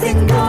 Sing.